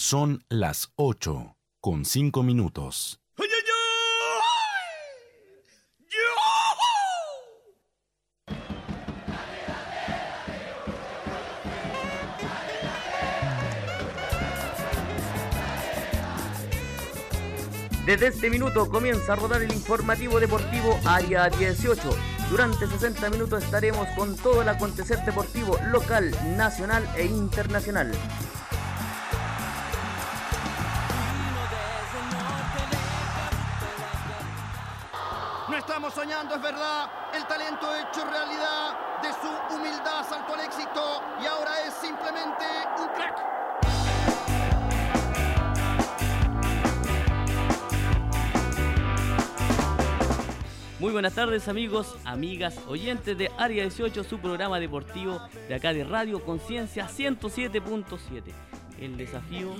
Son las 8 con 5 minutos. Desde este minuto comienza a rodar el informativo deportivo Área 18. Durante 60 minutos estaremos con todo el acontecer deportivo local, nacional e internacional. Es verdad. El talento hecho realidad de su humildad salto al éxito y ahora es simplemente un crack. Muy buenas tardes amigos, amigas, oyentes de Área 18, su programa deportivo de acá de Radio Conciencia 107.7. El desafío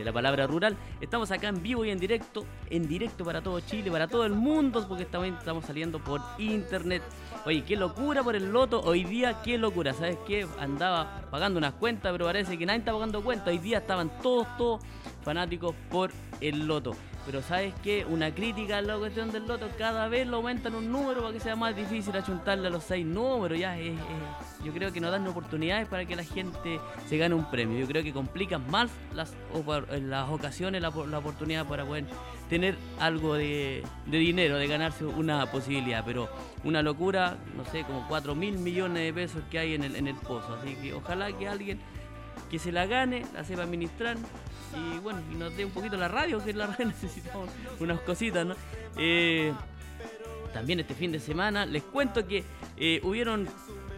de la palabra rural. Estamos acá en vivo y en directo, en directo para todo Chile, para todo el mundo, porque estamos saliendo por internet. Oye, qué locura por el loto. Hoy día, qué locura. ¿Sabes qué? Andaba pagando unas cuentas, pero parece que nadie está pagando cuentas. Hoy día estaban todos, todos fanáticos por el loto. Pero ¿sabes qué? Una crítica a la cuestión del loto, cada vez lo aumentan un número para que sea más difícil achuntarle a los seis números. Ya es, yo creo que no dan oportunidades para que la gente se gane un premio. Yo creo que complican más las, las ocasiones, la, oportunidad para poder tener algo de, de, dinero, de ganarse una posibilidad. Pero una locura, no sé, como 4 mil millones de pesos que hay en el, en el pozo. Así que ojalá que alguien que se la gane, la sepa administrar y bueno, y nos dé un poquito la radio, que la radio necesitamos unas cositas, ¿no? Eh, también este fin de semana les cuento que eh, hubieron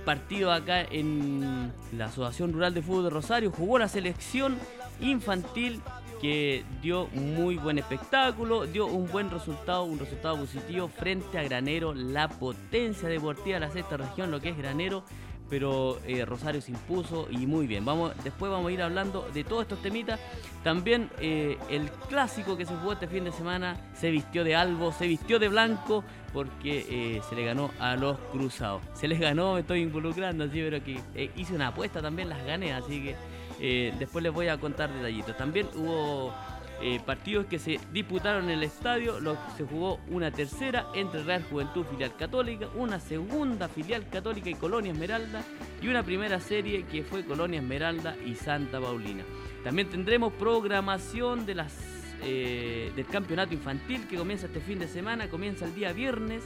partidos acá en la Asociación Rural de Fútbol de Rosario, jugó la selección infantil que dio muy buen espectáculo, dio un buen resultado, un resultado positivo frente a Granero, la potencia deportiva de la sexta región, lo que es Granero, pero eh, Rosario se impuso y muy bien. Vamos, después vamos a ir hablando de todos estos temitas. También eh, el clásico que se jugó este fin de semana se vistió de albo, se vistió de blanco porque eh, se le ganó a los cruzados. Se les ganó, me estoy involucrando así, pero que hice una apuesta también, las gané, así que después les voy a contar detallitos. También hubo eh, partidos que se disputaron en el estadio, se jugó una tercera entre Real Juventud Filial Católica, una segunda Filial Católica y Colonia Esmeralda y una primera serie que fue Colonia Esmeralda y Santa Paulina. También tendremos programación eh, del campeonato infantil que comienza este fin de semana, comienza el día viernes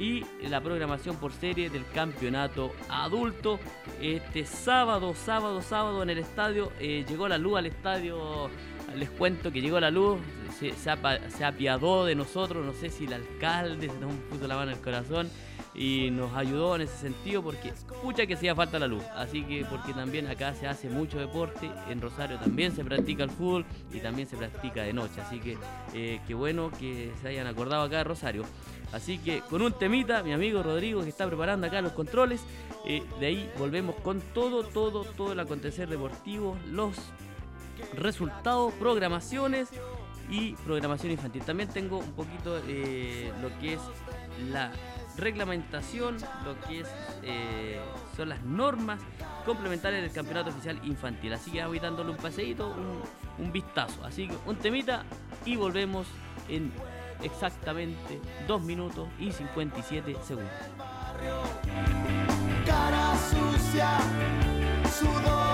y la programación por serie del campeonato adulto. Este sábado, sábado, sábado en el estadio, eh, llegó la luz al estadio les cuento que llegó la luz, se, apiadó de nosotros, no sé si el alcalde se nos puso la mano en el corazón y nos ayudó en ese sentido porque escucha que hacía falta la luz. Así que porque también acá se hace mucho deporte, en Rosario también se practica el fútbol y también se practica de noche. Así que eh, qué bueno que se hayan acordado acá de Rosario. Así que con un temita, mi amigo Rodrigo que está preparando acá los controles, eh, de ahí volvemos con todo, todo, todo el acontecer deportivo, los resultados, programaciones y programación infantil. También tengo un poquito eh, lo que es la reglamentación, lo que es eh, son las normas complementarias del campeonato oficial infantil. Así que voy dándole un paseíto, un, un vistazo. Así que un temita y volvemos en exactamente 2 minutos y 57 segundos. Cara sucia, sudor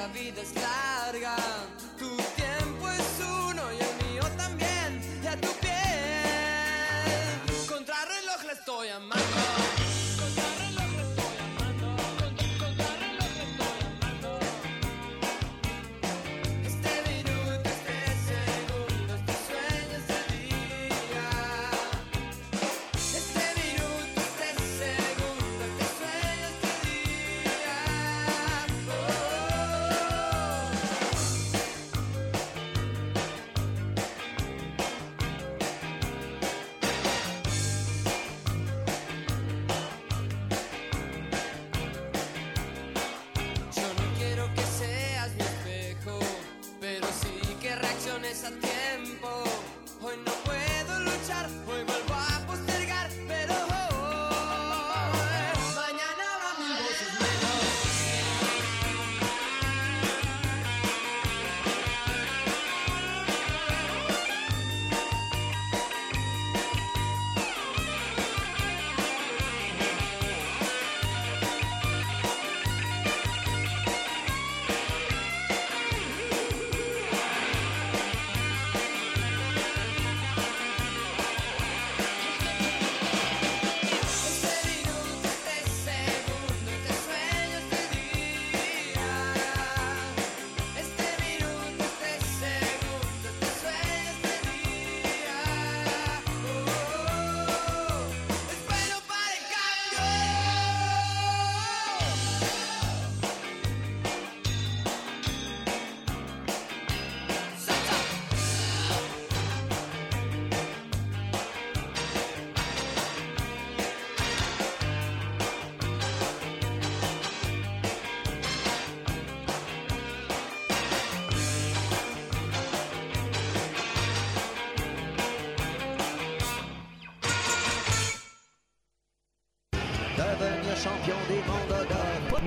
la vida es larga.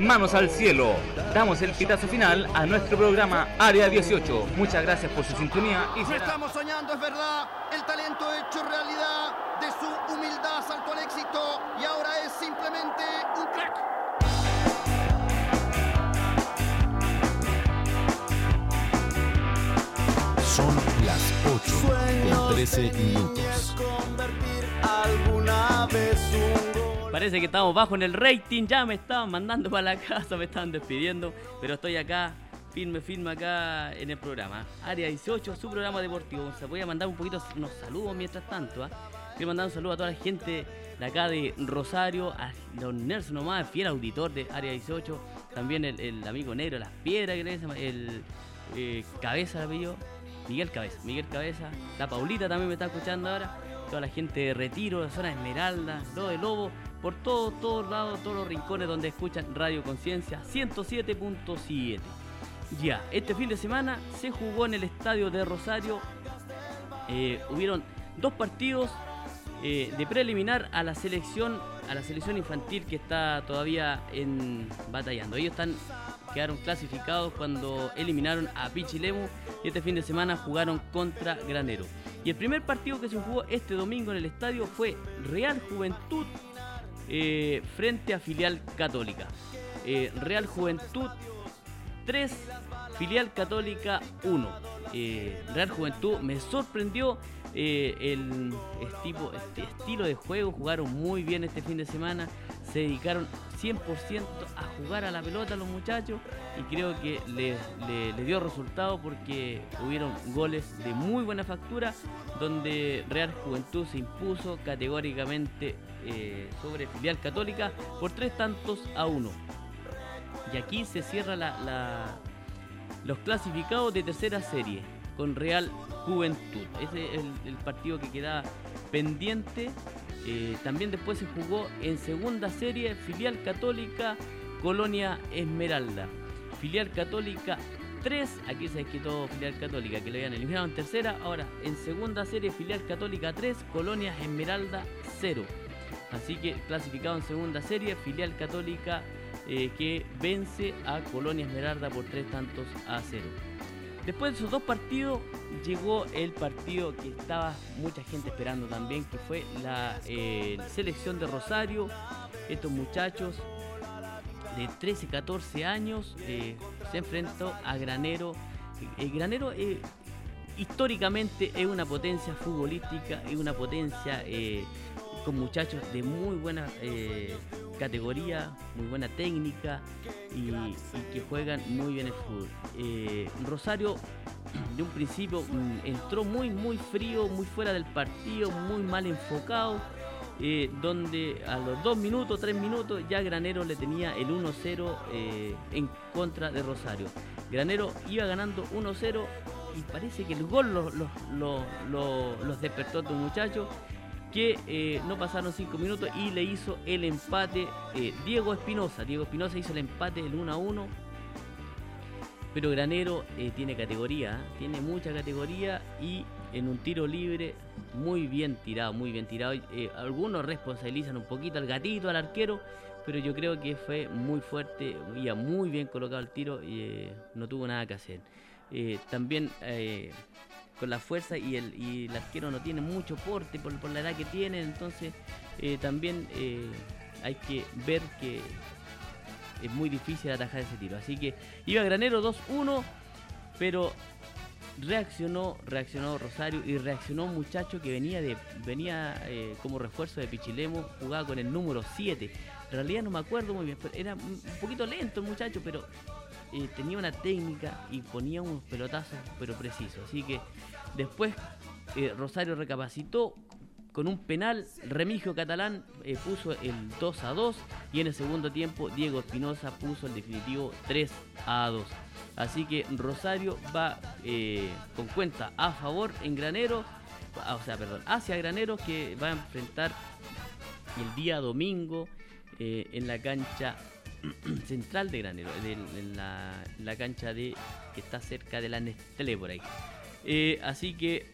Manos al cielo. Damos el pitazo final a nuestro programa Área 18. Muchas gracias por su sintonía y será estamos soñando, es verdad. El talento hecho realidad de su humildad saltó al éxito y ahora es simplemente un crack. Son las 8 con 13 minutos. Parece que estamos bajo en el rating, ya me estaban mandando para la casa, me estaban despidiendo, pero estoy acá, firme, firme acá en el programa. Área 18, su programa deportivo. Se voy a mandar un poquito unos saludos mientras tanto. ¿ah? Quiero mandar un saludo a toda la gente de acá de Rosario, a don Nelson nomás, fiel auditor de Área 18, también el, amigo negro, las piedras, que le el eh, Cabeza, Miguel Cabeza, Miguel Cabeza, la Paulita también me está escuchando ahora, toda la gente de Retiro, de zona Esmeralda, lo de Lobo, por todos, todos lados, todos los rincones donde escuchan Radio Conciencia 107.7. Ya, este fin de semana se jugó en el estadio de Rosario, eh, hubieron dos partidos eh, de preliminar a la selección a la selección infantil que está todavía en batallando. Ellos están quedaron clasificados cuando eliminaron a Pichilemu y este fin de semana jugaron contra Granero. Y el primer partido que se jugó este domingo en el estadio fue Real Juventud eh, frente a Filial Católica. Eh, Real Juventud 3, Filial Católica 1. Eh, Real Juventud me sorprendió el este estilo de juego, jugaron muy bien este fin de semana, se dedicaron 100% a jugar a la pelota los muchachos y creo que les le- le dio resultado porque hubieron goles de muy buena factura donde Real Juventud se impuso categóricamente eh, sobre Filial Católica por tres tantos a uno. Y aquí se cierra la, los clasificados de tercera serie con Real Juventud. Ese es el, el partido que queda pendiente. Eh, también después se jugó en segunda serie Filial Católica Colonia Esmeralda. Filial Católica 3, aquí se quitó Filial Católica que lo habían eliminado en tercera. Ahora en segunda serie Filial Católica 3, Colonia Esmeralda 0. Así que clasificado en segunda serie, filial católica eh, que vence a Colonia Esmeralda por tres tantos a cero. Después de esos dos partidos llegó el partido que estaba mucha gente esperando también, que fue la eh, selección de Rosario. Estos muchachos de 13, 14 años eh, se enfrentó a Granero. El Granero históricamente es una potencia futbolística, es una potencia con muchachos de muy buena eh, categoría, muy buena técnica y, que juegan muy bien el fútbol. Eh, Rosario de un principio mm, entró muy muy frío, muy fuera del partido, muy mal enfocado. eh, donde a los dos minutos, tres minutos, ya Granero le tenía el 1-0 eh, en contra de Rosario. Granero iba ganando 1-0 y parece que el gol los, los, los- los despertó a estos muchachos que eh, no pasaron cinco minutos y le hizo el empate eh, Diego Espinosa. Diego Espinosa hizo el empate del 1 a 1. Pero Granero eh, tiene categoría, tiene mucha categoría y en un tiro libre muy bien tirado, muy bien tirado. Algunos responsabilizan un poquito al gatito, al arquero, pero yo creo que fue muy fuerte, muy bien colocado el tiro y no tuvo nada que hacer. También con la fuerza y el, y el arquero no tiene mucho porte por, por la edad que tiene, entonces también hay que ver que es muy difícil atajar ese tiro. Así que iba Granero 2-1, pero reaccionó, reaccionó Rosario y reaccionó un muchacho que venía de venía eh, como refuerzo de Pichilemo, jugaba con el número 7. En realidad no me acuerdo muy bien, pero era un poquito lento el muchacho, pero eh, tenía una técnica y ponía unos pelotazos, pero precisos. Así que después eh, Rosario recapacitó, con un penal, Remigio Catalán puso el 2 a 2 y en el segundo tiempo Diego Espinosa puso el definitivo 3 a 2. Así que Rosario va eh, con cuenta a favor en Granero, ah, o sea, perdón, hacia Granero que va a enfrentar el día domingo eh, en la cancha central de Granero, en, la, cancha de que está cerca de la Nestlé por ahí. Eh, así que,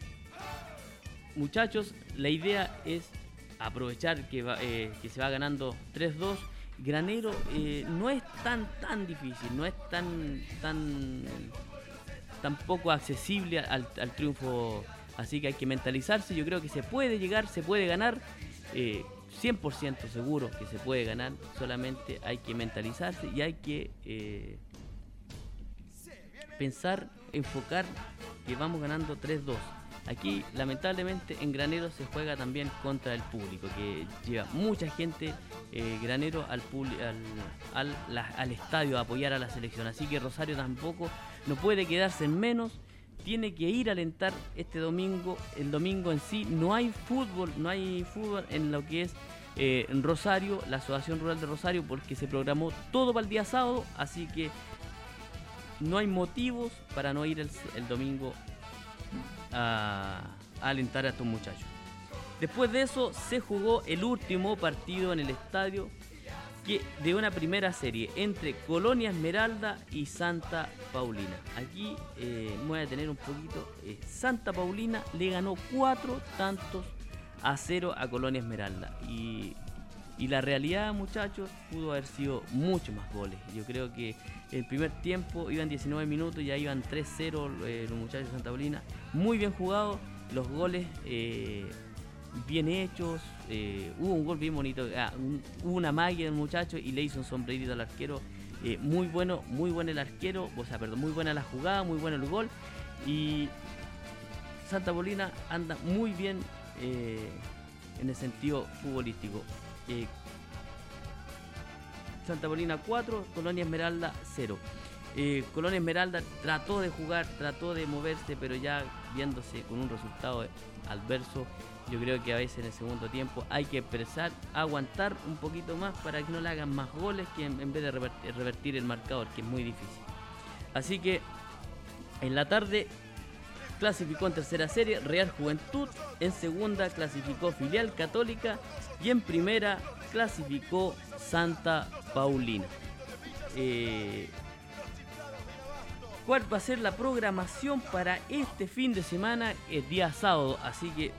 muchachos, la idea es aprovechar que, que se va ganando 3-2 Granero eh, no es tan tan difícil, no es tan tan tan poco accesible al, triunfo, así que hay que mentalizarse, yo creo que se puede llegar, se puede ganar, 100% eh, seguro que se puede ganar, solamente hay que mentalizarse y hay que eh, pensar, enfocar que vamos ganando 3-2 Aquí, lamentablemente, en Granero se juega también contra el público, que lleva mucha gente eh, Granero al, al, al, estadio a apoyar a la selección. Así que Rosario tampoco no puede quedarse en menos. Tiene que ir a alentar este domingo. El domingo en sí no hay fútbol, no hay fútbol en lo que es eh, en Rosario, la Asociación Rural de Rosario, porque se programó todo para el día sábado. Así que no hay motivos para no ir el, el domingo a, alentar a estos muchachos. Después de eso se jugó el último partido en el estadio de una primera serie entre Colonia Esmeralda y Santa Paulina. Aquí eh, voy a tener un poquito. Eh, Santa Paulina le ganó cuatro tantos a cero a Colonia Esmeralda. Y, y la realidad, muchachos, pudo haber sido mucho más goles. Yo creo que el primer tiempo iban 19 minutos, ya iban 3-0 eh, los muchachos de Santa Paulina. Muy bien jugado, los goles eh, bien hechos. Eh, hubo un gol bien bonito, ah, hubo una magia del muchacho y le hizo un sombrerito al arquero. muy bueno, muy bueno el arquero, o sea, perdón, muy buena la jugada, muy bueno el gol. Y Santa Paulina anda muy bien en el sentido futbolístico. Santa Paulina 4, Colonia Esmeralda 0. Eh, Colonia Esmeralda trató de jugar, trató de moverse, pero ya viéndose con un resultado adverso, yo creo que a veces en el segundo tiempo hay que empezar a aguantar un poquito más para que no le hagan más goles que en, vez de revertir, el marcador, que es muy difícil. Así que en la tarde clasificó en tercera serie Real Juventud, en segunda clasificó Filial Católica y en primera clasificó Santa Paulina. Eh, ¿Cuál va a ser la programación para este fin de semana? El día sábado. Así que,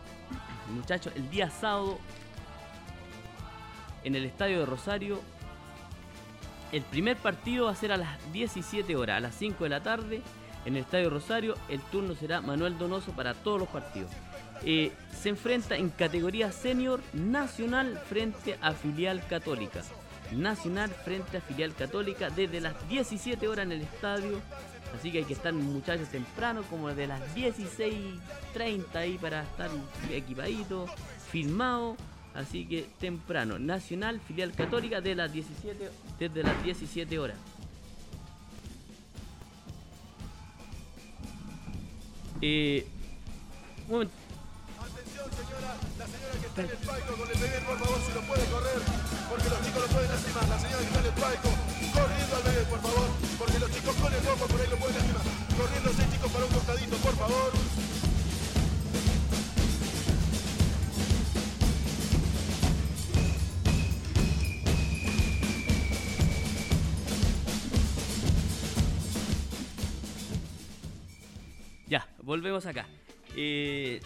muchachos, el día sábado en el estadio de Rosario. El primer partido va a ser a las 17 horas, a las 5 de la tarde, en el estadio Rosario. El turno será Manuel Donoso para todos los partidos. Eh, se enfrenta en categoría senior nacional frente a filial católica. Nacional frente a filial católica desde las 17 horas en el estadio. Así que hay que estar muchachos temprano, como desde las 16.30 ahí para estar equipadito, filmado. Así que temprano, Nacional, filial católica de las 17, desde las 17 horas. Eh, un la señora que está en el palco con el bebé, por favor, si lo puede correr, porque los chicos lo pueden lastimar. La señora que está en el palco, corriendo al bebé, por favor, porque los chicos con el bombo por ahí lo pueden lastimar. Corriendo seis chicos para un costadito, por favor. Ya, volvemos acá. Eh,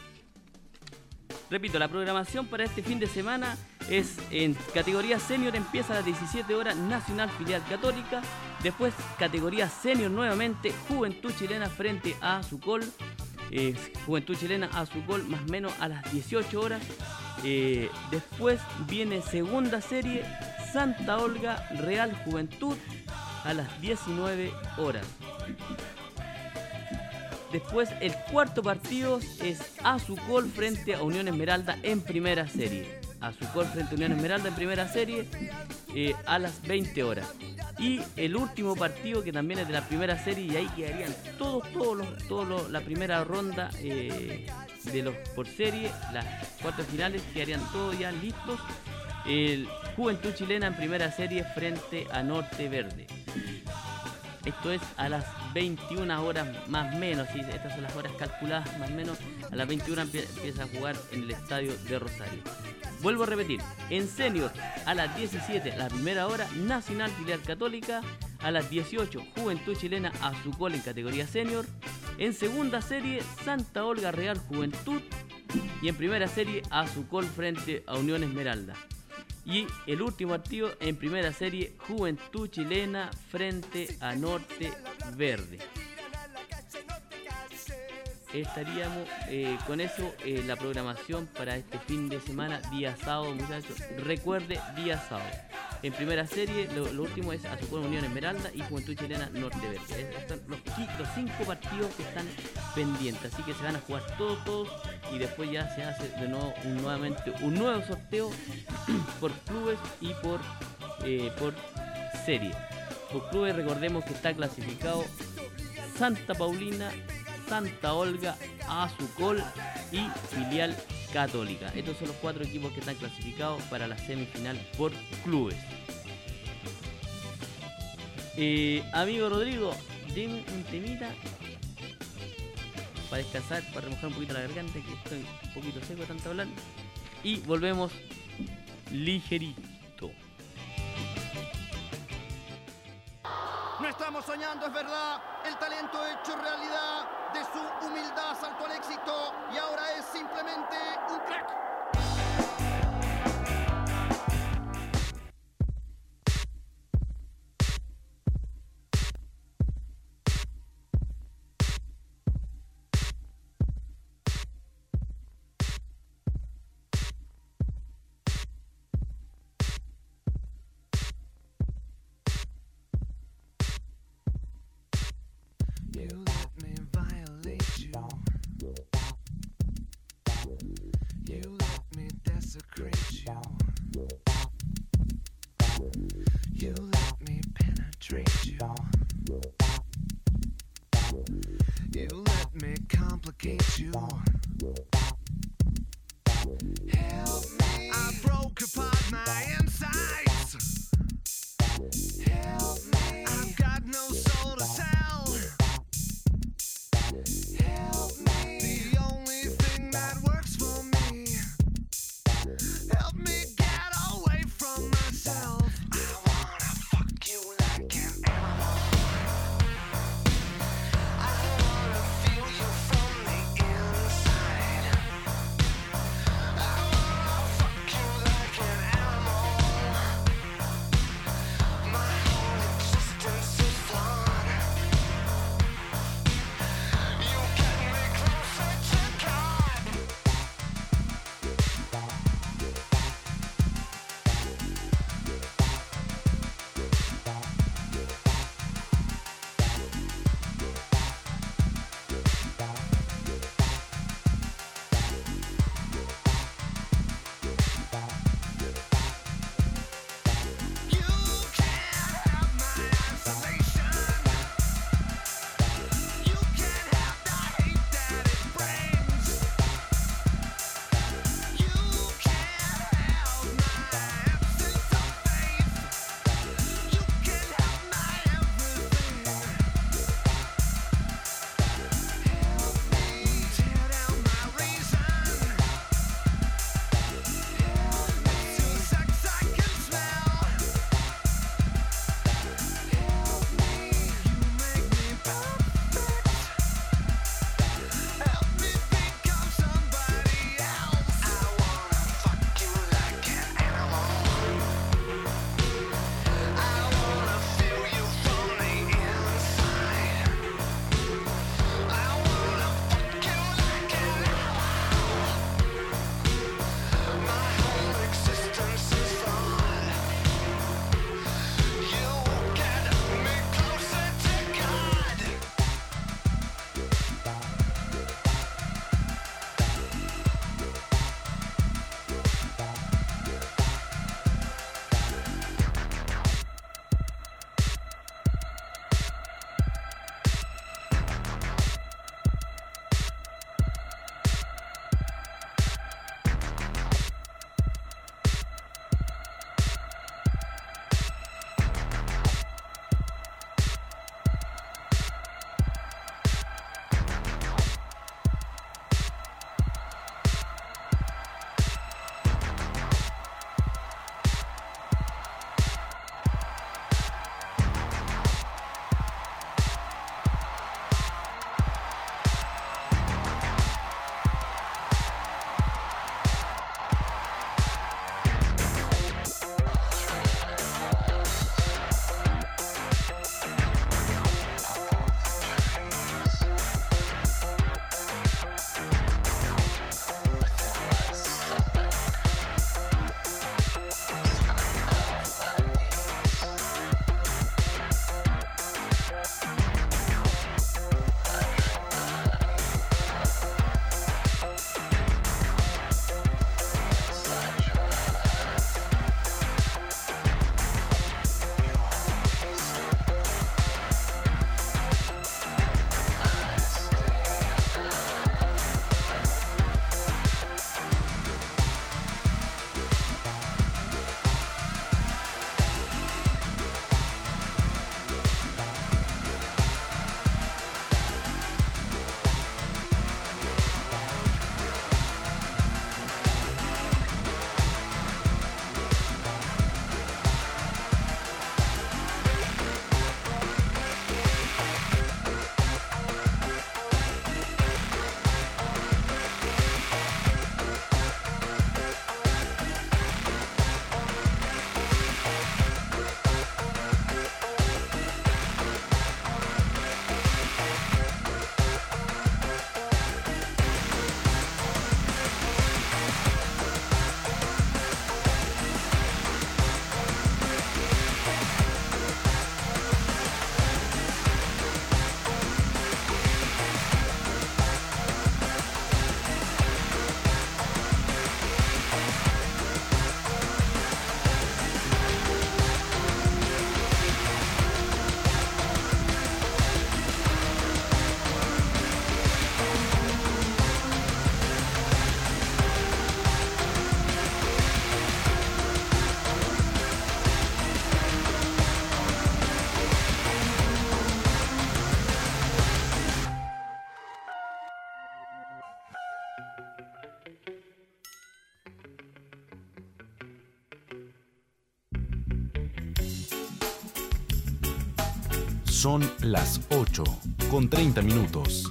repito, la programación para este fin de semana es en categoría senior empieza a las 17 horas Nacional Filial Católica. Después categoría senior nuevamente Juventud Chilena frente a Azucol. Eh, Juventud Chilena Azucol más o menos a las 18 horas. Eh, después viene segunda serie Santa Olga Real Juventud a las 19 horas. Después el cuarto partido es Azucol frente a Unión Esmeralda en primera serie. Azucol frente a Unión Esmeralda en primera serie eh, a las 20 horas. Y el último partido que también es de la primera serie y ahí quedarían todos, todos los, todos los- la primera ronda eh, de los por serie, las cuartas finales quedarían todos ya listos. El Juventud Chilena en primera serie frente a Norte Verde. Esto es a las 21 horas más menos, estas son las horas calculadas más menos. A las 21 empie- empieza a jugar en el estadio de Rosario. Vuelvo a repetir, en senior a las 17, la primera hora, Nacional Filial Católica. A las 18, Juventud Chilena Azucol en categoría senior. En segunda serie, Santa Olga Real Juventud. Y en primera serie, Azucol frente a Unión Esmeralda. Y el último partido en primera serie, Juventud Chilena frente a Norte Verde. Estaríamos eh, con eso eh, la programación para este fin de semana, día sábado, muchachos. Recuerde, día sábado. En primera serie, lo, último es Azucón Unión Esmeralda y Juventud Chilena Norte Verde. Qui- los cinco partidos que están pendientes. Así que se van a jugar todos, todos. Y después ya se hace de nuevo un, nuevamente un nuevo sorteo por clubes y por, eh, por serie. Por clubes recordemos que está clasificado Santa Paulina, Santa Olga, Azucol y Filial Católica. Estos son los cuatro equipos que están clasificados para la semifinal por clubes. Eh, amigo Rodrigo, dime un temita para descansar, para remojar un poquito la garganta, que estoy un poquito seco tanto hablar. Y volvemos ligerito. No estamos soñando, es verdad. El talento hecho realidad de su humildad saltó al éxito y ahora es simplemente un crack. you. Son las 8 con 30 minutos.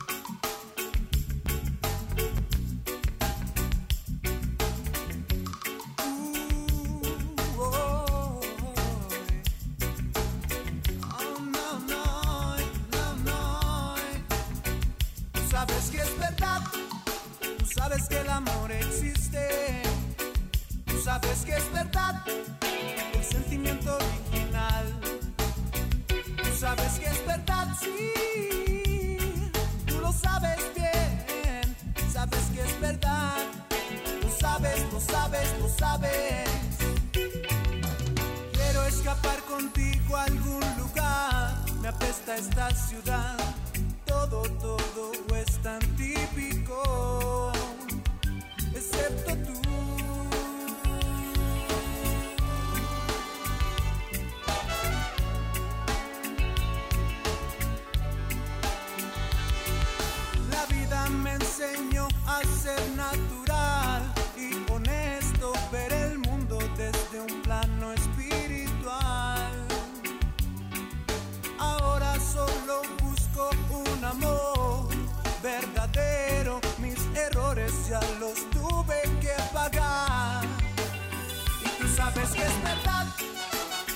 Sabes que es verdad,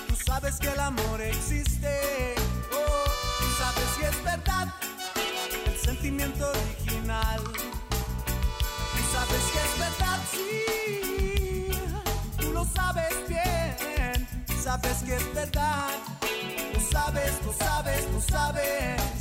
tú sabes que el amor existe. Oh, tú sabes que es verdad el sentimiento original. Tú sabes que es verdad, sí. Tú lo sabes bien. Sabes que es verdad. Lo sabes, lo sabes, lo sabes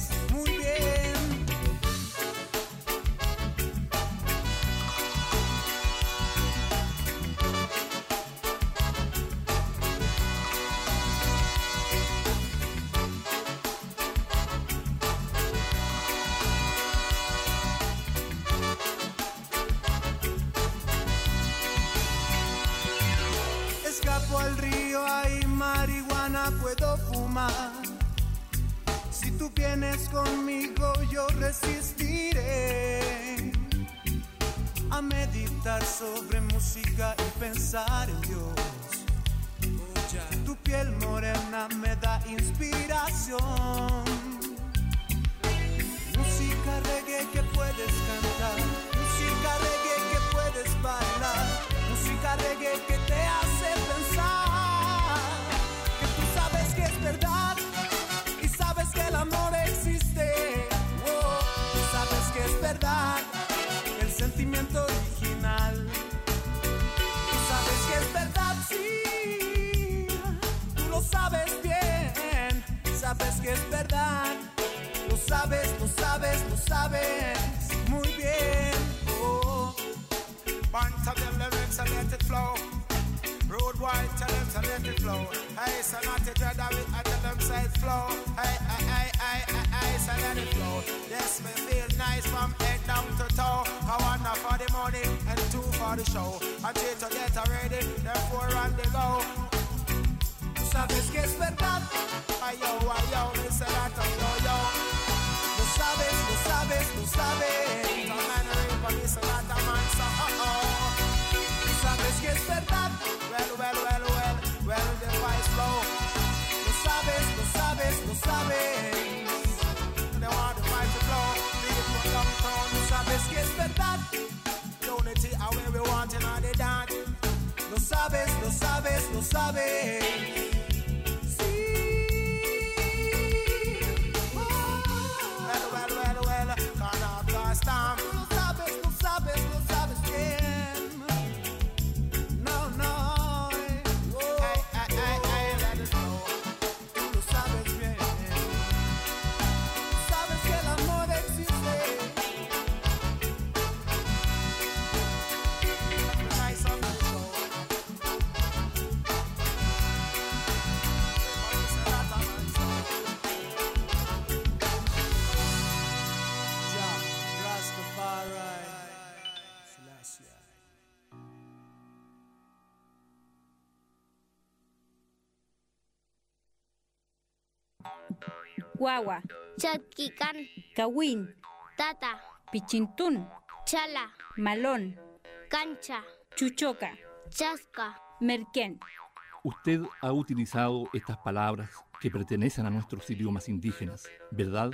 sabes, muy bien. Oh. Bunch of them let it flow. Road wide, tell them to let it flow. Hey, so not to dread of it, I tell them say it flow. Hey, hey, hey, hey, hey, so let it flow. Yes, me feel nice from head down to toe. I want one for the money and two for the show. I three to get ready, therefore run the go. Sabes que es verdad. Ay, yo, ay, yo, me that, oh, yo, yo. Sabes, lo sabes, lo sabes. Oh. Que es. Well, well, the flow. Lo sabes, lo sabes, lo sabes. To flow. Sabes es verdad. we want all sabes, lo sabes, lo sabes. Guagua, Chatquican, Kawin, Tata, Pichintún, Chala, Malón, Cancha, Chuchoca, Chasca, Merquén, Usted ha utilizado estas palabras que pertenecen a nuestros idiomas indígenas, ¿verdad?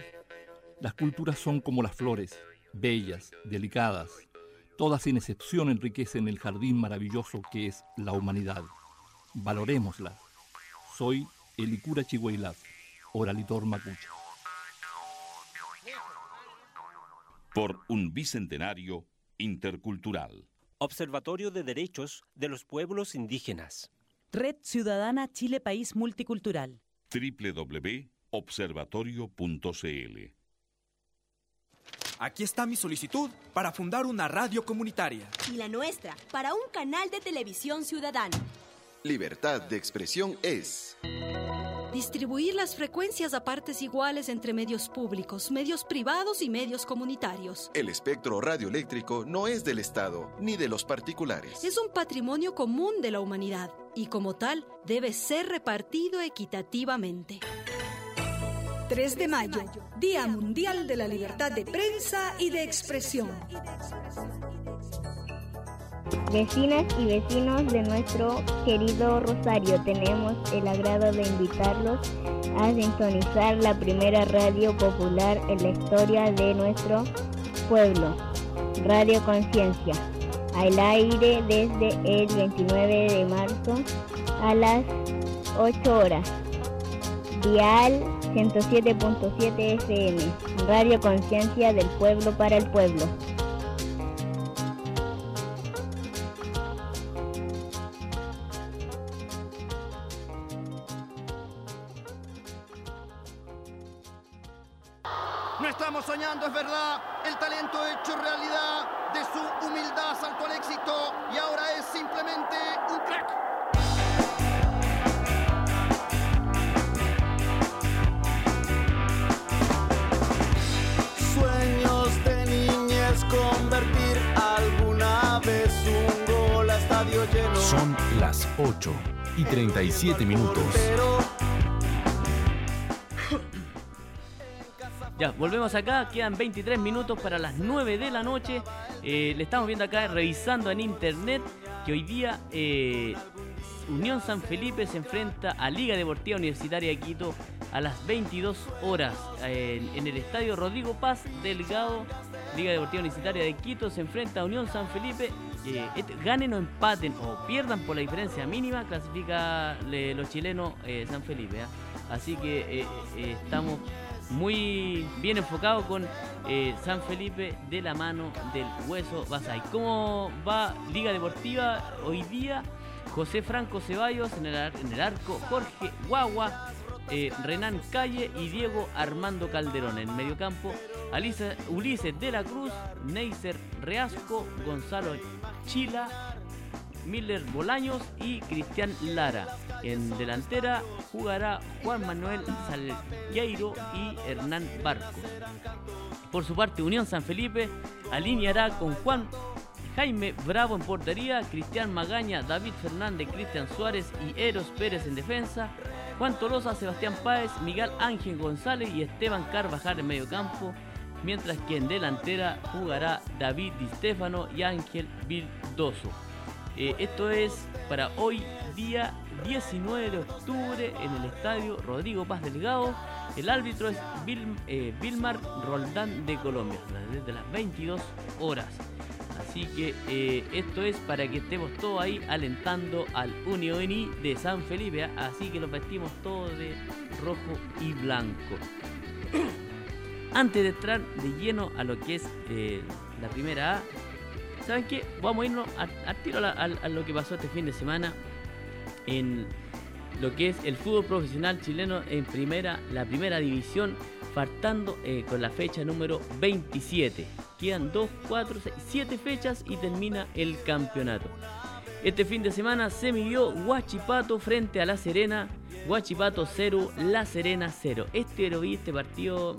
Las culturas son como las flores, bellas, delicadas. Todas sin excepción enriquecen el jardín maravilloso que es la humanidad. Valorémosla. Soy Elikura Chihuailaz, oralitor mapuche. Por un bicentenario intercultural. Observatorio de Derechos de los Pueblos Indígenas. Red Ciudadana Chile País Multicultural. www.observatorio.cl Aquí está mi solicitud para fundar una radio comunitaria. Y la nuestra, para un canal de televisión ciudadano. Libertad de expresión es distribuir las frecuencias a partes iguales entre medios públicos, medios privados y medios comunitarios. El espectro radioeléctrico no es del Estado ni de los particulares. Es un patrimonio común de la humanidad y como tal debe ser repartido equitativamente. 3 de mayo, Día Mundial de la Libertad de Prensa y de Expresión. Vecinas y vecinos de nuestro querido Rosario, tenemos el agrado de invitarlos a sintonizar la primera radio popular en la historia de nuestro pueblo, Radio Conciencia, al aire desde el 29 de marzo a las 8 horas. Dial 107.7 FM, Radio Conciencia del Pueblo para el Pueblo. 37 minutos. Ya, volvemos acá, quedan 23 minutos para las 9 de la noche. Eh, le estamos viendo acá, revisando en internet, que hoy día eh, Unión San Felipe se enfrenta a Liga Deportiva Universitaria de Quito a las 22 horas en el Estadio Rodrigo Paz Delgado. Liga Deportiva Universitaria de Quito se enfrenta a Unión San Felipe. Eh, ganen o empaten o pierdan por la diferencia mínima, clasifica los chilenos eh, San Felipe. ¿ah? Así que eh, estamos muy bien enfocados con San Felipe de la mano del Hueso Basay. ¿Cómo va Liga Deportiva hoy día? José Franco Ceballos en el, arco, Jorge Guagua, Renan Calle y Diego Armando Calderón. En medio campo, Alisa- Ulises de la Cruz, Neiser Reasco, Gonzalo Chila, Miller Bolaños y Cristian Lara. En delantera jugará Juan Manuel Salgueiro y Hernán Barcos. Por su parte, Unión San Felipe alineará con Juan Jaime Bravo en portería, Cristian Magaña, David Fernández, Cristian Suárez y Eros Pérez en defensa, Juan Tolosa, Sebastián Páez, Miguel Ángel González y Esteban Carvajal en medio campo, mientras que en delantera jugará David Di Stefano y Ángel Vildoso. Eh, esto es para hoy día 19 de octubre en el estadio Rodrigo Paz Delgado. El árbitro es Vil- eh, Vilmar Roldán de Colombia, desde las 22 horas. Así que eh, esto es para que estemos todos ahí alentando al Unioni de San Felipe. Así que los vestimos todos de rojo y blanco. Antes de entrar de lleno a lo que es eh, la primera A, ¿saben qué? Vamos a irnos a, a tiro a, lo que pasó este fin de semana en lo que es el fútbol profesional chileno en primera, la primera división, faltando eh, con la fecha número 27. Quedan 2, 4, 6, 7 fechas y termina el campeonato. Este fin de semana se midió Huachipato frente a La Serena. Huachipato 0, La Serena 0. Este este partido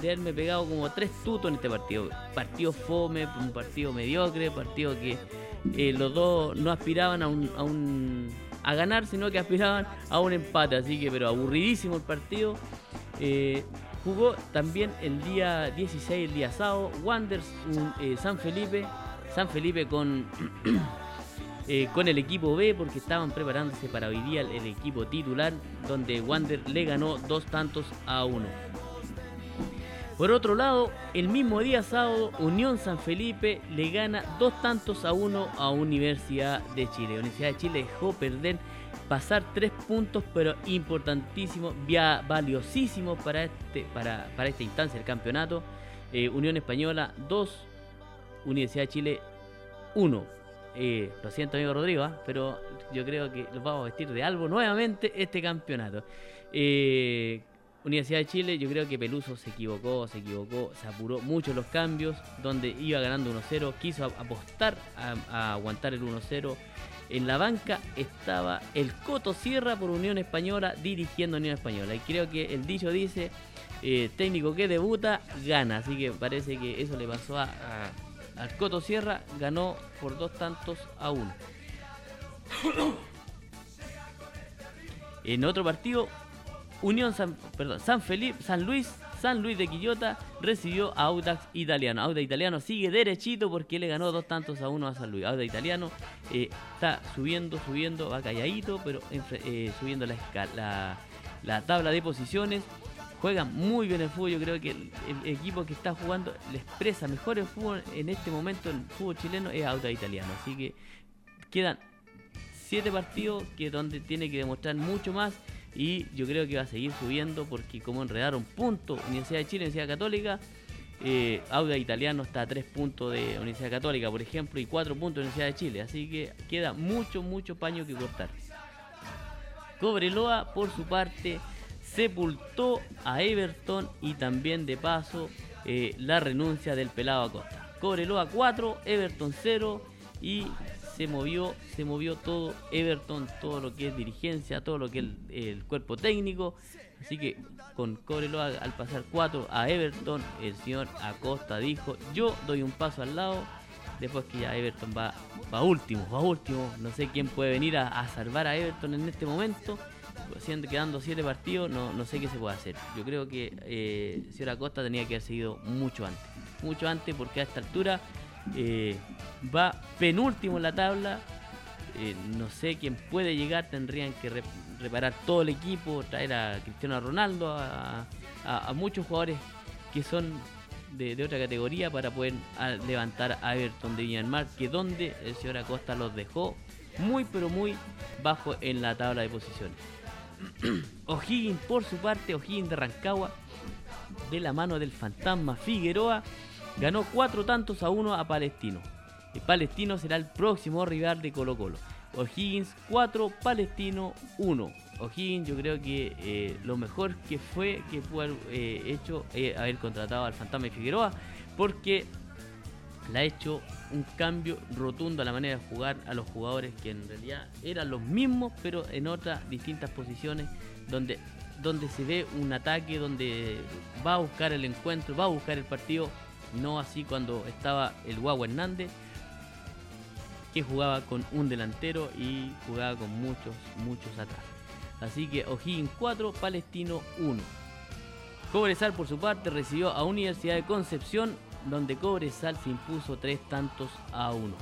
de haberme pegado como tres tutos en este partido. Partido fome, un partido mediocre, partido que eh, los dos no aspiraban a un, a un- a ganar, sino que aspiraban a un empate. Así que, pero aburridísimo el partido. Eh, jugó también el día 16, el día sábado, Wanderers un, eh, San Felipe. San Felipe con con el equipo B porque estaban preparándose para hoy día el equipo titular donde Wander le ganó dos tantos a uno. Por otro lado, el mismo día sábado, Unión San Felipe le gana dos tantos a uno a Universidad de Chile. Universidad de Chile dejó perder pasar tres puntos, pero importantísimo, valiosísimo para, este, para esta instancia del campeonato. Eh, Unión Española 2, Universidad de Chile 1. Eh, lo siento, amigo Rodrigo, ¿ah? pero yo creo que los vamos a vestir de algo nuevamente este campeonato. Eh, Universidad de Chile, yo creo que Peluso se equivocó, se equivocó, se apuró mucho los cambios, donde iba ganando 1-0, quiso apostar a, aguantar el 1-0. En la banca estaba el Coto Sierra por Unión Española dirigiendo Unión Española. Y creo que el dicho dice, eh, técnico que debuta, gana. Así que parece que eso le pasó a, a- al Coto Sierra, ganó por dos tantos a uno. En otro partido, Unión San, perdón, San Felipe, San Luis, San Luis de Quillota recibió a Audax Italiano. Audax Italiano sigue derechito porque le ganó dos tantos a uno a San Luis. Audax Italiano eh, está subiendo, subiendo, va calladito, pero eh, subiendo la, tabla de posiciones. Juega muy bien el fútbol. Yo creo que el, el equipo que está jugando le expresa mejor el fútbol en este momento. El fútbol chileno es Audax Italiano. Así que quedan siete partidos que donde tiene que demostrar mucho más y yo creo que va a seguir subiendo porque como enredaron puntos Universidad de Chile, Universidad Católica, eh, Auda Italiano está a tres puntos de Universidad Católica, por ejemplo, y cuatro puntos de Universidad de Chile, así que queda mucho, mucho paño que cortar. Cobreloa, por su parte, sepultó a Everton y también de paso eh, la renuncia del pelado Acosta. Cobreloa 4, Everton 0 y se movió, se movió todo Everton, todo lo que es dirigencia, todo lo que es el, cuerpo técnico. Así que con Cobreloa al pasar 4 a Everton, el señor Acosta dijo, yo doy un paso al lado, después que ya Everton va, va último, va último, no sé quién puede venir a, salvar a Everton en este momento, siendo quedando 7 partidos, no, no sé qué se puede hacer. Yo creo que eh, el señor Acosta tenía que haber seguido mucho antes, mucho antes porque a esta altura eh, va penúltimo en la tabla. eh, no sé quién puede llegar. Tendrían que re- reparar todo el equipo, traer a Cristiano Ronaldo, a, muchos jugadores que son de, otra categoría para poder levantar a Everton de Viña del Mar, que donde el señor Acosta los dejó muy pero muy bajo en la tabla de posiciones. O'Higgins por su parte, O'Higgins de Rancagua, de la mano del fantasma Figueroa, ganó cuatro tantos a uno a Palestino. El Palestino será el próximo rival de Colo Colo. O'Higgins 4, Palestino 1. O'Higgins yo creo que eh, lo mejor que fue que pudo haber eh, hecho eh, haber contratado al fantasma de Figueroa porque le ha hecho un cambio rotundo a la manera de jugar a los jugadores que en realidad eran los mismos pero en otras distintas posiciones donde, donde se ve un ataque, donde va a buscar el encuentro, va a buscar el partido, no así cuando estaba el Guagua Hernández que jugaba con un delantero y jugaba con muchos, muchos atrás. Así que O'Higgins 4, Palestino 1. Cobresal por su parte recibió a Universidad de Concepción donde Cobresal se impuso tres tantos a uno.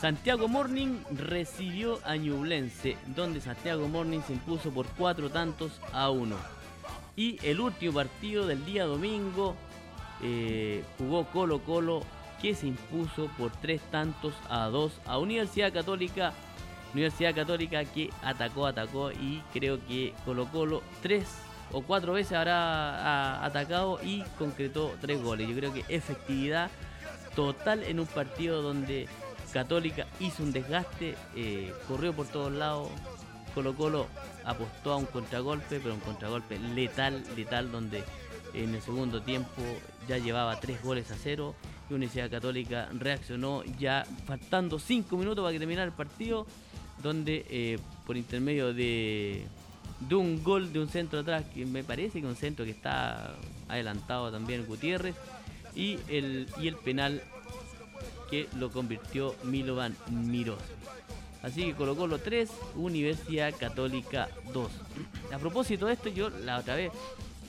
Santiago Morning recibió a Ñublense, donde Santiago Morning se impuso por cuatro tantos a uno. Y el último partido del día domingo eh, jugó Colo Colo, que se impuso por tres tantos a dos a Universidad Católica. Universidad Católica que atacó, atacó y creo que Colo Colo tres o cuatro veces habrá atacado y concretó tres goles. Yo creo que efectividad total en un partido donde Católica hizo un desgaste, eh, corrió por todos lados. Colo Colo apostó a un contragolpe, pero un contragolpe letal, letal, donde en el segundo tiempo ya llevaba tres goles a cero. Y Universidad Católica reaccionó ya faltando cinco minutos para que terminara el partido, donde eh, por intermedio de, de un gol de un centro atrás, que me parece que un centro que está adelantado también Gutiérrez, y el, y el penal que lo convirtió Milovan Miros. Así que Colo Colo 3, Universidad Católica 2. A propósito de esto, yo la otra vez,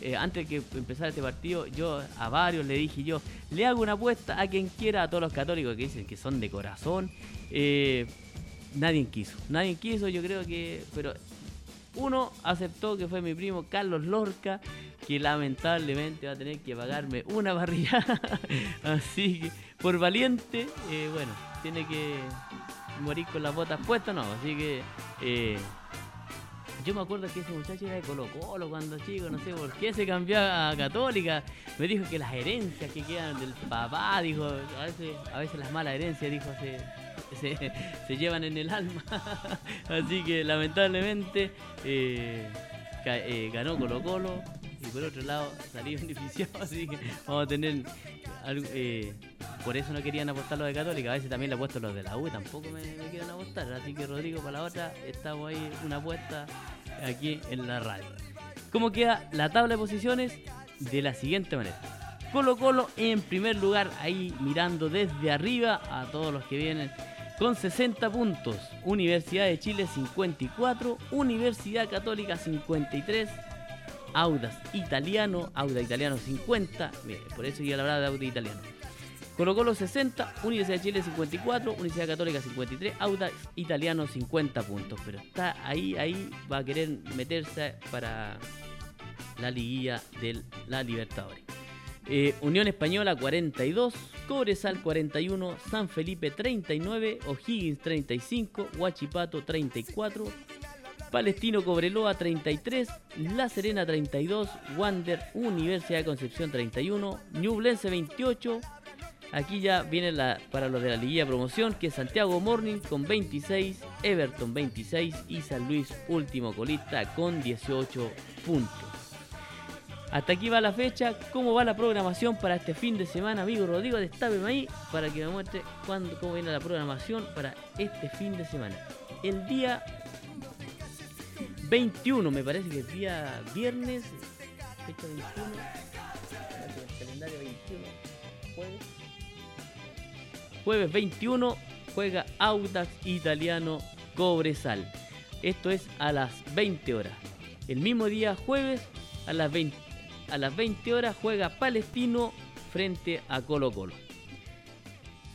eh, antes de que empezara este partido, yo a varios le dije yo, le hago una apuesta a quien quiera, a todos los católicos que dicen que son de corazón. Eh, nadie quiso, nadie quiso, yo creo que, pero uno aceptó que fue mi primo Carlos Lorca, que lamentablemente va a tener que pagarme una barrilla. Así que, por valiente, eh, bueno, tiene que morir con las botas puestas, no. Así que, eh, yo me acuerdo que ese muchacho era de Colo Colo cuando chico, no sé por qué se cambió a Católica. Me dijo que las herencias que quedan del papá, dijo, a veces, a veces las malas herencias, dijo, se, se, llevan en el alma. Así que lamentablemente eh, eh, ganó Colo Colo y por otro lado salí beneficiado. Así que vamos a tener... eh, por eso no querían apostar los de Católica. A veces también le he puesto los de la U, tampoco me, me quieren apostar. Así que Rodrigo, para la otra, estamos ahí una apuesta aquí en la radio. ¿Cómo queda la tabla de posiciones? De la siguiente manera. Colo Colo en primer lugar, ahí mirando desde arriba a todos los que vienen con 60 puntos. Universidad de Chile 54, Universidad Católica 53, Audas Italiano, Auda Italiano 50, mire, por eso ya la verdad de Auda Italiano. Colo Colo 60, Universidad de Chile 54, Universidad Católica 53, Audax Italiano 50 puntos. Pero está ahí, ahí va a querer meterse para la liguilla de la Libertadores. Eh, Unión Española 42, Cobresal 41, San Felipe 39, O'Higgins 35, Huachipato 34, Palestino Cobreloa 33, La Serena 32, Wander Universidad de Concepción 31, Ñublense 28. Aquí ya viene la, para los de la liguilla promoción, que es Santiago Morning con 26, Everton 26 y San Luis último colista con 18 puntos. Hasta aquí va la fecha. ¿Cómo va la programación para este fin de semana, amigo Rodrigo? Destápeme ahí para que me muestre cuándo, cómo viene la programación para este fin de semana. El día 21, me parece que es día viernes, fecha 21, parece que el calendario 21, jueves. Jueves 21 juega Audax Italiano Cobresal. Esto es a las 20 horas. El mismo día jueves a las 20, a las 20 horas juega Palestino frente a Colo Colo.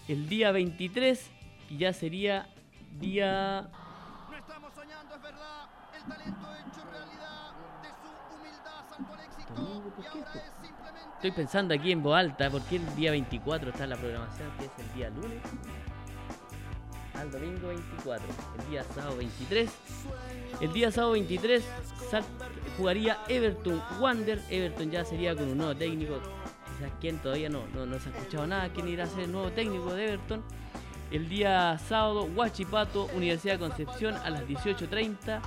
El día 23 ya sería día No estamos soñando, es verdad. El talento hecho realidad de su humildad al éxito. Y ahora es simplemente. Estoy pensando aquí en voz alta, porque el día 24 está la programación, que es el día lunes. Al domingo 24, el día sábado 23. El día sábado 23 sal- jugaría Everton Wander. Everton ya sería con un nuevo técnico. Quizás quien todavía no, no, no se ha escuchado nada. ¿Quién irá a ser el nuevo técnico de Everton? El día sábado, Huachipato, Universidad Concepción a las 18.30.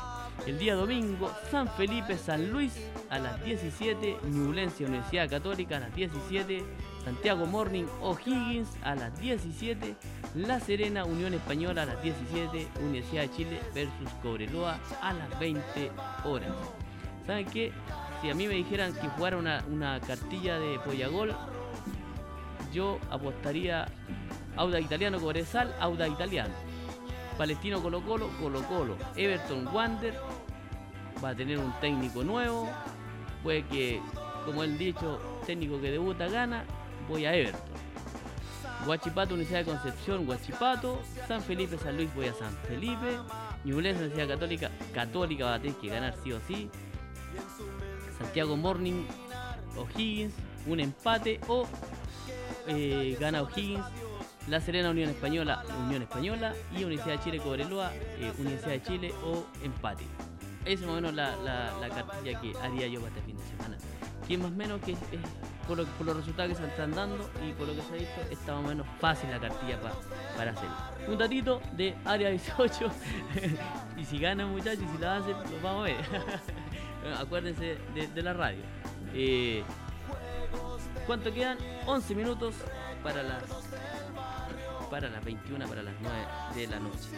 El día domingo, San Felipe, San Luis a las 17. Ñublense, Universidad Católica a las 17. Santiago Morning, O'Higgins a las 17. La Serena, Unión Española a las 17. Universidad de Chile versus Cobreloa a las 20 horas. ¿Saben qué? Si a mí me dijeran que jugara una, cartilla de Pollagol, yo apostaría Auda Italiano Cobresal, Auda Italiano. Palestino Colo Colo, Colo Colo. Everton Wander va a tener un técnico nuevo. Puede que, como el dicho, técnico que debuta gana, voy a Everton. Huachipato, Universidad de Concepción, Huachipato. San Felipe, San Luis, voy a San Felipe. Ñublense, Universidad Católica, Católica va a tener que ganar sí o sí. Santiago Morning, O'Higgins, un empate o eh, gana O'Higgins, La Serena Unión Española, Unión Española y Universidad de Chile Cobreloa, eh, Universidad de Chile o empate. Esa es más o menos la, la- la cartilla que haría yo para este fin de semana. Que más o menos que es por, lo- por los resultados que se están dando y por lo que se ha visto, está más o menos fácil la cartilla pa- para hacerlo. Un datito de área 18. y si ganan muchachos, y si la hacen, lo vamos a ver. Acuérdense de, de la radio. Eh, ¿Cuánto quedan? 11 minutos para las para las 21, para las 9 de la noche.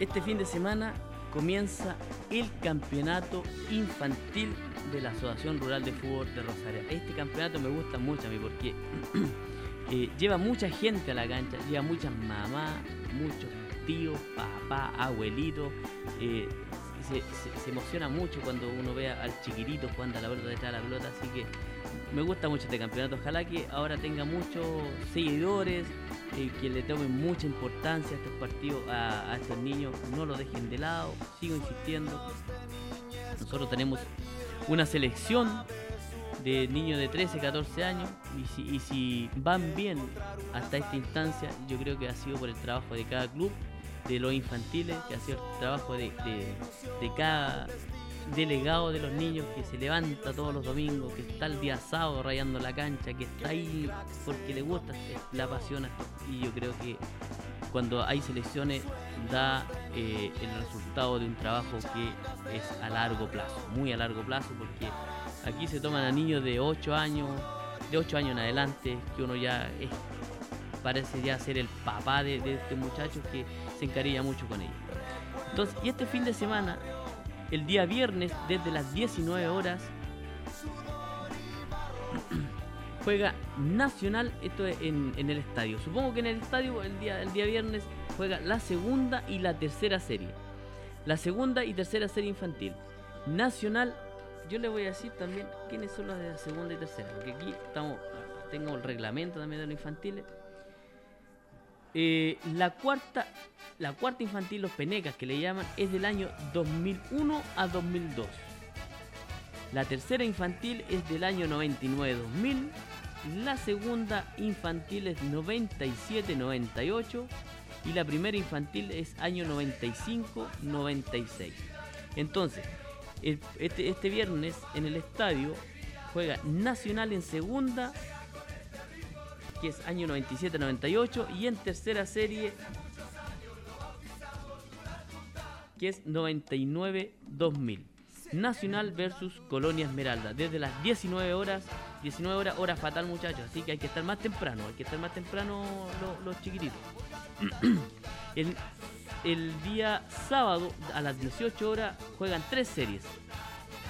Este fin de semana comienza el campeonato infantil de la Asociación Rural de Fútbol de Rosario. Este campeonato me gusta mucho a mí porque eh, lleva mucha gente a la cancha, lleva muchas mamás, muchos tíos, papá, abuelitos. eh, se, emociona mucho cuando uno ve al chiquitito jugando a la pelota detrás de la pelota, así que me gusta mucho este campeonato. Ojalá que ahora tenga muchos seguidores, eh, que le tomen mucha importancia a estos partidos, a, estos niños, no lo dejen de lado, sigo insistiendo. Nosotros tenemos una selección de niños de 13, 14 años y si, van bien hasta esta instancia, yo creo que ha sido por el trabajo de cada club, de los infantiles, que ha sido el trabajo de- de cada delegado de los niños que se levanta todos los domingos, que está el día sábado rayando la cancha, que está ahí porque le gusta, la apasiona y yo creo que cuando hay selecciones da eh, el resultado de un trabajo que es a largo plazo, muy a largo plazo, porque aquí se toman a niños de 8 años, de 8 años en adelante, que uno ya es- parece ya ser el papá de, de este muchacho que se encariña mucho con ellos. Entonces, y este fin de semana, el día viernes, desde las 19 horas, juega Nacional, esto es en, en el estadio. Supongo que en el estadio el día, el día viernes juega la segunda y la tercera serie. La segunda y tercera serie infantil. Nacional, yo le voy a decir también quiénes son las de la segunda y tercera, porque aquí estamos, tengo el reglamento también de los infantiles. Eh, la cuarta, la cuarta infantil, los penecas que le llaman, es del año 2001 a 2002. La tercera infantil es del año 99-2000. La segunda infantil es 97-98. Y la primera infantil es año 95-96. Entonces, este, este viernes en el estadio juega Nacional en segunda, que es año 97-98. Y en tercera serie, que es 99-2000. Nacional versus Colonia Esmeralda, desde las 19 horas, 19 horas, hora fatal muchachos, así que hay que estar más temprano, hay que estar más temprano lo- los chiquititos. el, el día sábado a las 18 horas juegan tres series.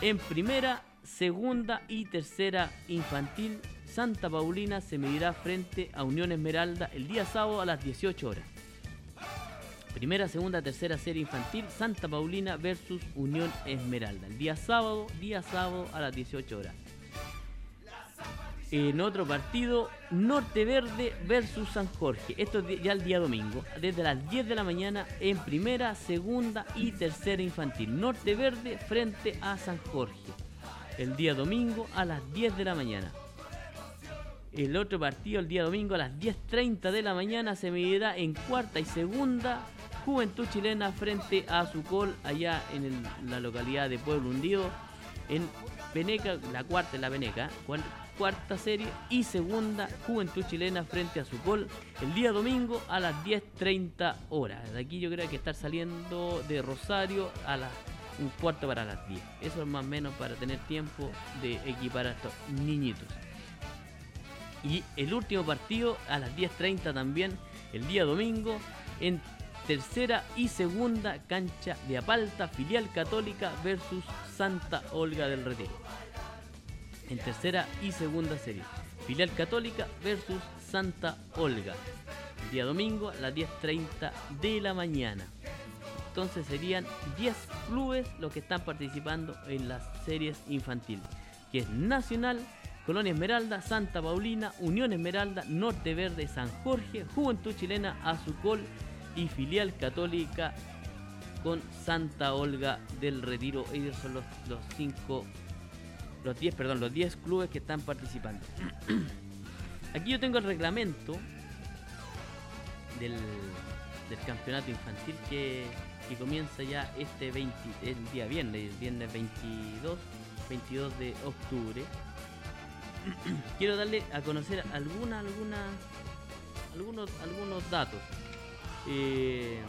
En primera, segunda y tercera infantil, Santa Paulina se medirá frente a Unión Esmeralda el día sábado a las 18 horas. Primera, segunda, tercera serie infantil, Santa Paulina versus Unión Esmeralda. El día sábado, día sábado a las 18 horas. En otro partido, Norte Verde versus San Jorge. Esto es ya el día domingo, desde las 10 de la mañana en primera, segunda y tercera infantil. Norte Verde frente a San Jorge. El día domingo a las 10 de la mañana. El otro partido el día domingo a las 10.30 de la mañana se medirá en cuarta y segunda Juventud Chilena frente a Sucol allá en la localidad de Pueblo Hundido en Peneca, la cuarta en la Peneca, cuar- cuarta serie y segunda Juventud Chilena frente a Sucol el día domingo a las 10.30 horas. De aquí yo creo que estar saliendo de Rosario a las un cuarto para las 10. Eso es más o menos para tener tiempo de equipar a estos niñitos. Y el último partido a las 10.30 también, el día domingo, en tercera y segunda cancha de Apalta, filial católica versus Santa Olga del Retiro. En tercera y segunda serie. Filial católica versus Santa Olga. El día domingo a las 10.30 de la mañana. Entonces serían 10 clubes los que están participando en las series infantiles. Que es Nacional, Colonia Esmeralda, Santa Paulina, Unión Esmeralda, Norte Verde, San Jorge, Juventud Chilena, Azucol y Filial Católica con Santa Olga del Retiro. Ellos son los, los cinco, los 10, perdón, los 10 clubes que están participando. Aquí yo tengo el reglamento del, campeonato infantil que, comienza ya este 20, el día viernes, viernes 22, 22 de octubre. Quiero darle a conocer alguna, alguna, algunos, algunos datos. Eh,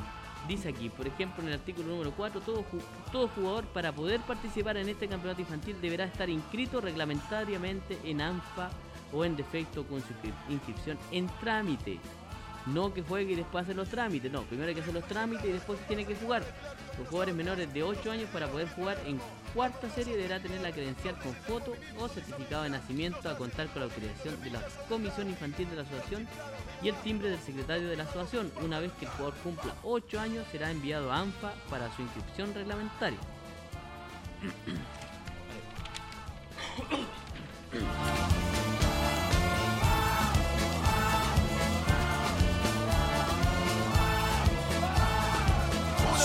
dice aquí, por ejemplo, en el artículo número 4, todo, ju- todo jugador para poder participar en este campeonato infantil deberá estar inscrito reglamentariamente en ANFA o en defecto con su inscri- inscripción en trámite. No que juegue y después hacer los trámites, no, primero hay que hacer los trámites y después se tiene que jugar. Los jugadores menores de 8 años para poder jugar en cuarta serie deberá tener la credencial con foto o certificado de nacimiento a contar con la autorización de la Comisión Infantil de la Asociación y el timbre del secretario de la Asociación. Una vez que el jugador cumpla 8 años será enviado a ANFA para su inscripción reglamentaria.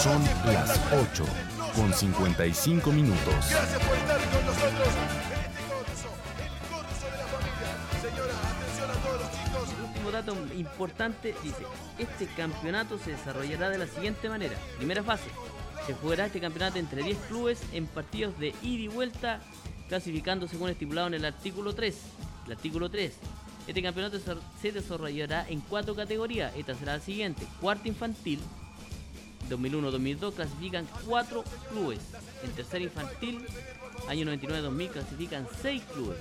Son las 8 con 55 minutos. Gracias por estar con nosotros en este corso, el corso de la familia. Señora, atención a todos los chicos. Último dato importante dice, este campeonato se desarrollará de la siguiente manera. Primera fase, se jugará este campeonato entre 10 clubes en partidos de ida y vuelta, clasificando según estipulado en el artículo 3. El artículo 3. Este campeonato se- se desarrollará en cuatro categorías. Esta será la siguiente. Cuarta infantil, 2001-2002 clasifican cuatro clubes. En tercera infantil, año 99-2000 clasifican seis clubes.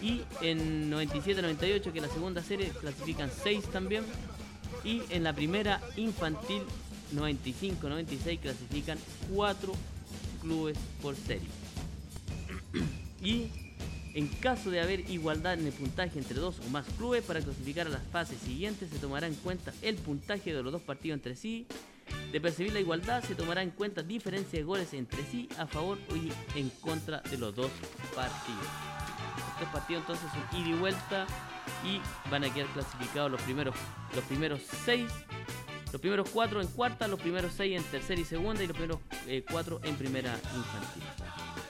Y en 97-98, que es la segunda serie, clasifican 6 también. Y en la primera infantil 95-96 clasifican 4 clubes por serie. y en caso de haber igualdad en el puntaje entre dos o más clubes, para clasificar a las fases siguientes se tomará en cuenta el puntaje de los dos partidos entre sí. De percibir la igualdad se tomará en cuenta diferencia de goles entre sí a favor y en contra de los dos partidos. Estos partidos entonces son ida y vuelta y van a quedar clasificados los primeros los primeros seis los primeros cuatro en cuarta, los primeros seis en tercera y segunda y los primeros eh, cuatro en primera infantil.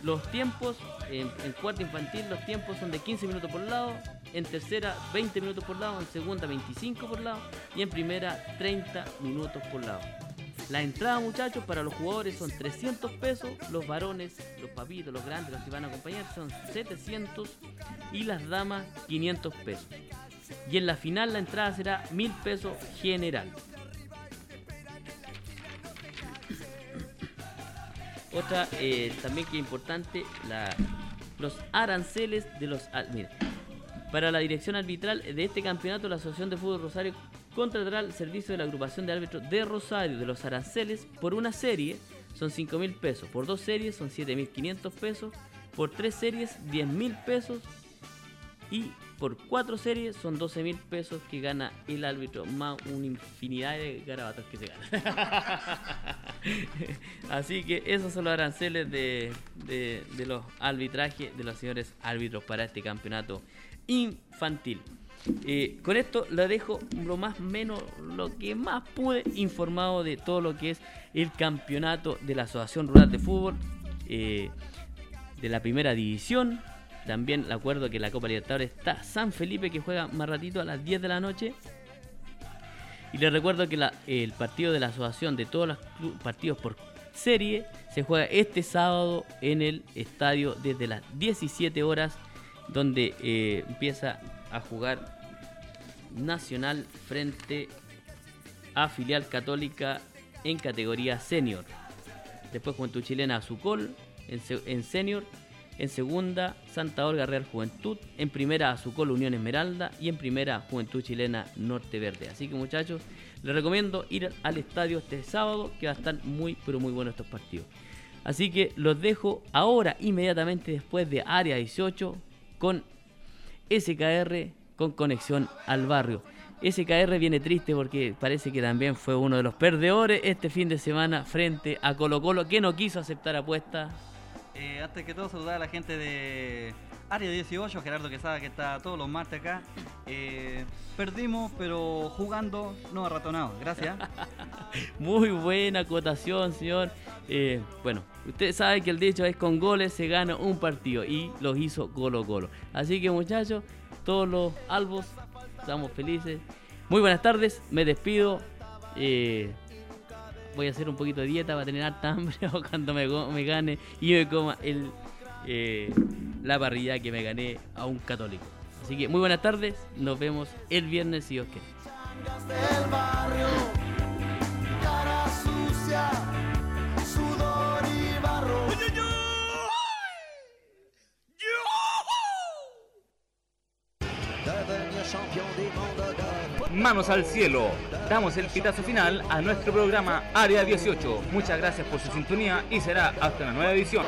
Los tiempos, en, cuarta infantil, los tiempos son de 15 minutos por lado, en tercera 20 minutos por lado, en segunda 25 por lado y en primera 30 minutos por lado. La entrada, muchachos, para los jugadores son 300 pesos, los varones, los papitos, los grandes, los que van a acompañar son 700 y las damas 500 pesos. Y en la final la entrada será 1000 pesos general. Otra eh, también que es importante, los aranceles de los... mira, para la dirección arbitral de este campeonato, la Asociación de Fútbol Rosario contratará el servicio de la agrupación de árbitros de Rosario de los aranceles por una serie son 5 mil pesos, por dos series son 7 mil 500 pesos, por tres series 10 mil pesos y por cuatro series son 12 mil pesos que gana el árbitro, más una infinidad de garabatos que se gana. Así que esos son los aranceles de, de- los arbitrajes de los señores árbitros para este campeonato infantil. Eh, con esto lo dejo lo más menos, lo que más pude informado de todo lo que es el campeonato de la Asociación Rural de Fútbol eh, de la primera división. También le acuerdo que la Copa Libertadores está San Felipe que juega más ratito a las 10 de la noche. Y les recuerdo que el partido de la asociación de todos los partidos por serie se juega este sábado en el estadio desde las 17 horas, donde eh, empieza a jugar Nacional frente a Filial Católica en categoría senior. Después Juventud Chilena Azucol en, se- en senior. En segunda, Santa Olga Real Juventud. En primera, Azucol Unión Esmeralda. Y en primera, Juventud Chilena Norte Verde. Así que muchachos, les recomiendo ir al estadio este sábado, que va a estar muy, pero muy bueno estos partidos. Así que los dejo ahora, inmediatamente después de Área 18, con SKR, con conexión al barrio. SKR viene triste porque parece que también fue uno de los perdedores este fin de semana frente a Colo Colo, que no quiso aceptar apuestas. Eh, antes que todo, saludar a la gente de Área 18, Gerardo Quesada, que está todos los martes acá. Eh, perdimos, pero jugando, no arratonado. Gracias. Muy buena acotación, señor. Eh, bueno, usted sabe que el dicho es con goles se gana un partido y los hizo Colo Colo. Así que muchachos, todos los albos, estamos felices. Muy buenas tardes, me despido. Voy a hacer un poquito de dieta para tener harta hambre cuando me, me gane y me coma el, eh, la parrilla que me gané a un católico. Así que muy buenas tardes, nos vemos el viernes si Dios quiere. champion du monde de manos al cielo. Damos el pitazo final a nuestro programa Área 18. Muchas gracias por su sintonía y será hasta una nueva edición.